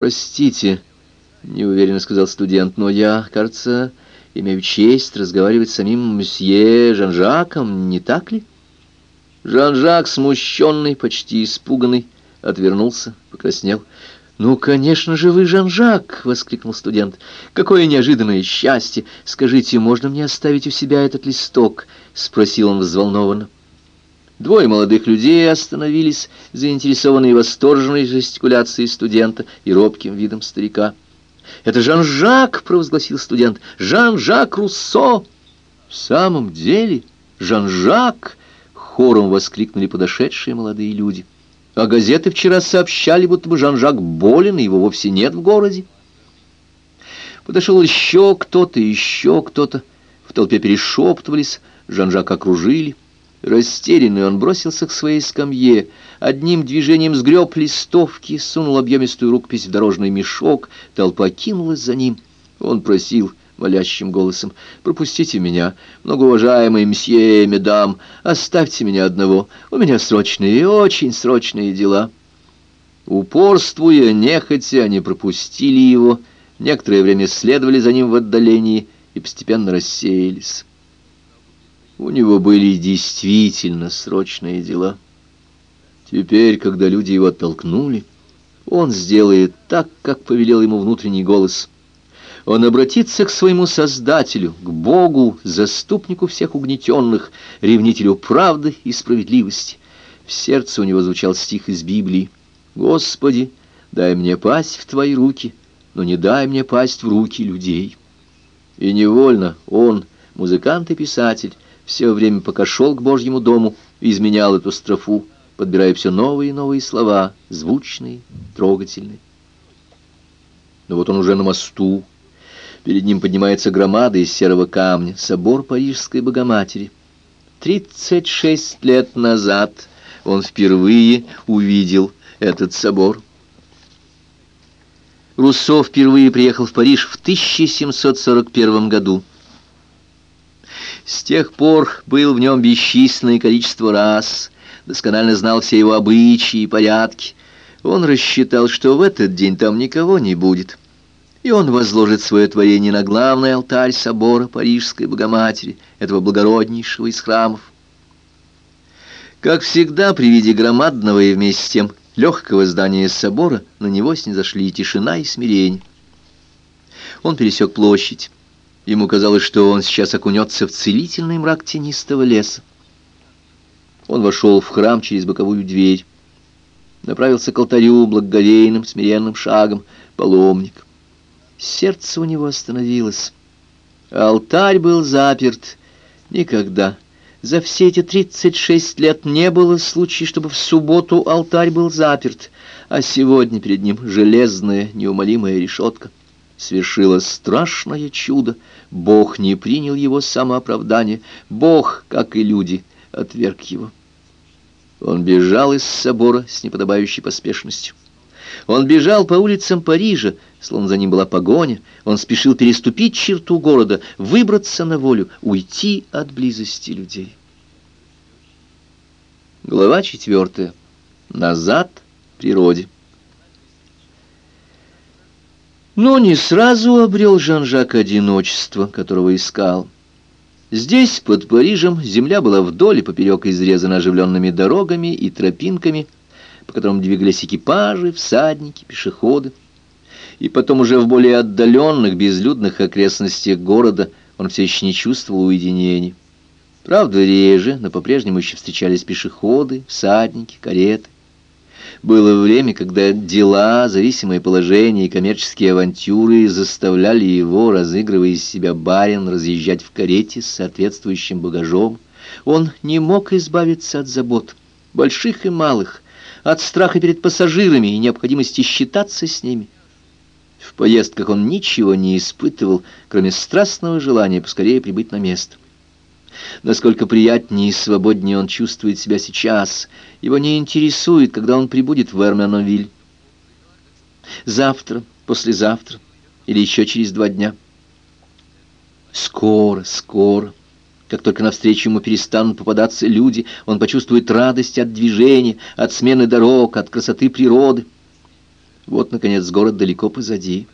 «Простите», — неуверенно сказал студент, — «но я, кажется, имею честь разговаривать с самим месье Жан-Жаком, не так ли?» Жан-Жак, смущенный, почти испуганный, отвернулся, покраснел. «Ну, конечно же, вы Жан-Жак!» — воскликнул студент. «Какое неожиданное счастье! Скажите, можно мне оставить у себя этот листок?» — спросил он взволнованно. Двое молодых людей остановились, заинтересованные восторженной жестикуляцией студента и робким видом старика. «Это Жан-Жак!» — провозгласил студент. «Жан-Жак Руссо!» «В самом деле, Жан-Жак!» — хором воскликнули подошедшие молодые люди. «А газеты вчера сообщали, будто бы Жан-Жак болен, и его вовсе нет в городе». Подошел еще кто-то, еще кто-то. В толпе перешептывались, Жан-Жак окружили. Растерянный он бросился к своей скамье, одним движением сгреб листовки, сунул объемистую рукопись в дорожный мешок, толпа кинулась за ним. Он просил молящим голосом, «Пропустите меня, многоуважаемый мсье, медам, оставьте меня одного, у меня срочные, очень срочные дела». Упорствуя, нехотя, они пропустили его, некоторое время следовали за ним в отдалении и постепенно рассеялись. У него были действительно срочные дела. Теперь, когда люди его оттолкнули, он сделает так, как повелел ему внутренний голос. Он обратится к своему Создателю, к Богу, заступнику всех угнетенных, ревнителю правды и справедливости. В сердце у него звучал стих из Библии. «Господи, дай мне пасть в Твои руки, но не дай мне пасть в руки людей». И невольно он, музыкант и писатель, все время, пока шел к Божьему дому, изменял эту строфу, подбирая все новые и новые слова, звучные, трогательные. Но вот он уже на мосту. Перед ним поднимается громада из серого камня, собор Парижской Богоматери. Тридцать шесть лет назад он впервые увидел этот собор. Руссо впервые приехал в Париж в 1741 году. С тех пор был в нем бесчисленное количество раз, досконально знал все его обычаи и порядки. Он рассчитал, что в этот день там никого не будет, и он возложит свое творение на главный алтарь собора Парижской Богоматери, этого благороднейшего из храмов. Как всегда, при виде громадного и вместе с тем легкого здания собора на него снизошли тишина и смирение. Он пересек площадь. Ему казалось, что он сейчас окунется в целительный мрак тенистого леса. Он вошел в храм через боковую дверь. Направился к алтарю благоговейным, смиренным шагом, паломник. Сердце у него остановилось. алтарь был заперт. Никогда. За все эти тридцать шесть лет не было случая, чтобы в субботу алтарь был заперт, а сегодня перед ним железная неумолимая решетка свершилось страшное чудо. Бог не принял его самооправдание. Бог, как и люди, отверг его. Он бежал из собора с неподобающей поспешностью. Он бежал по улицам Парижа, словно за ним была погоня. Он спешил переступить черту города, выбраться на волю, уйти от близости людей. Глава четвертая. Назад природе. Но не сразу обрел Жан-Жак одиночество, которого искал. Здесь, под Парижем, земля была вдоль и поперек изрезана оживленными дорогами и тропинками, по которым двигались экипажи, всадники, пешеходы. И потом уже в более отдаленных, безлюдных окрестностях города он все еще не чувствовал уединения. Правда, реже, но по-прежнему еще встречались пешеходы, всадники, кареты. Было время, когда дела, зависимое положение и коммерческие авантюры заставляли его, разыгрывая из себя барин, разъезжать в карете с соответствующим багажом. Он не мог избавиться от забот, больших и малых, от страха перед пассажирами и необходимости считаться с ними. В поездках он ничего не испытывал, кроме страстного желания поскорее прибыть на место. Насколько приятнее и свободнее он чувствует себя сейчас. Его не интересует, когда он прибудет в Эрменовиль. Завтра, послезавтра или еще через два дня. Скоро, скоро. Как только навстречу ему перестанут попадаться люди, он почувствует радость от движения, от смены дорог, от красоты природы. Вот, наконец, город далеко позади.